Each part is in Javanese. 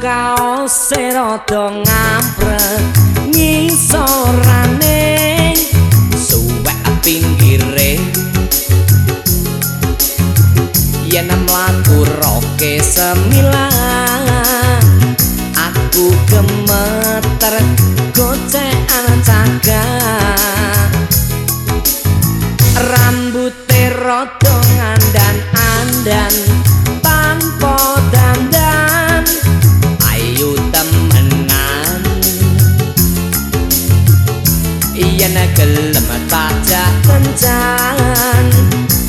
kaos rada ngamprek ngisorane. Suwek pinggire. Yen mlaku roke semilang gelem tajak kencan.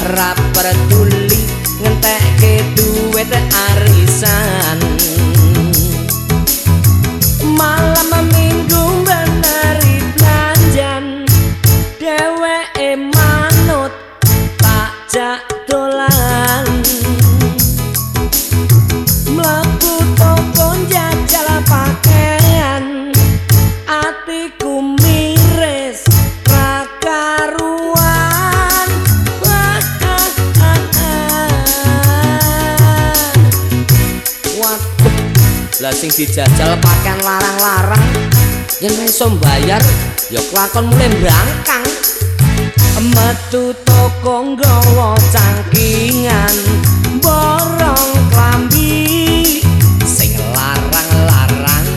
Ra peduli ngentekke duit arisan lah sing dijajal pakaian larang-larang yen iso bayar ya kelakon mulai mbangkang. Metu toko nggawa cangkingan borong klambi sing larang-larang.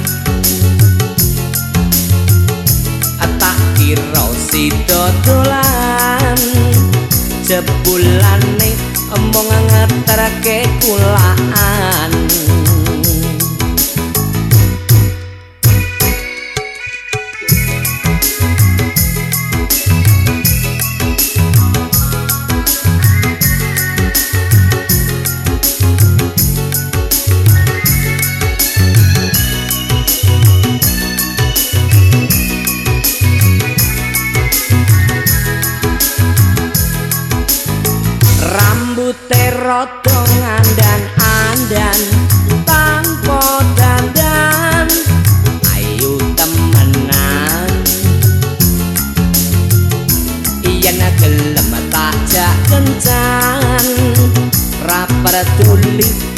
Tak kira si dodolan jebulane emong ngeterke kulaan rambute rada ngandan-andan tanpa dandan. Ayu temenan. Yen gelem tajak kencan ra peduli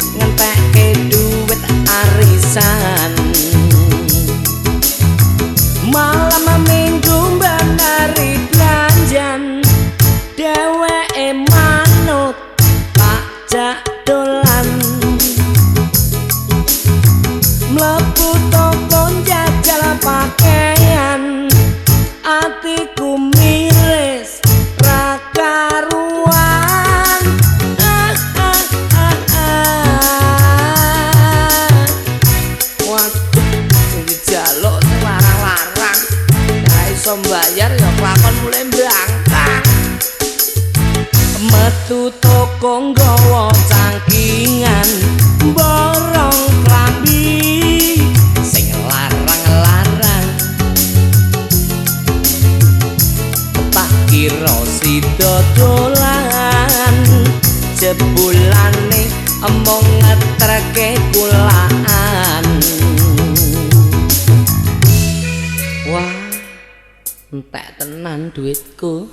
mbayar ya kelakon mulai mbangkang metu toko nggawa cangkingan borong klambi sing larang-larang. Tak kira si dodolan jebulane emong ngetreke kulaan. Wah entek tenan duitku